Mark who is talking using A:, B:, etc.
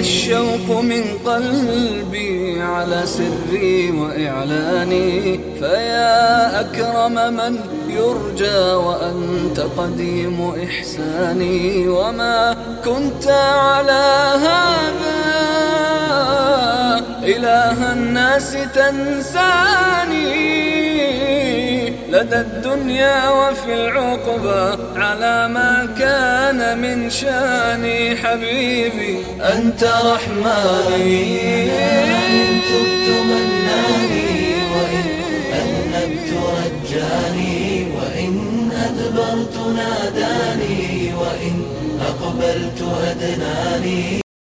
A: الشوق من قلبي على سري وإعلاني فيا أكرم من يرجى وأنت قديم إحساني وما كنت على هذا إله الناس تنساني. لدى الدنيا وفي العقبى على ما كان من شأني حبيبي أنت رحماني
B: إن تبت مناني وإن أذنبت رجاني وإن أدبرت ناداني وإن أقبلت أدناني.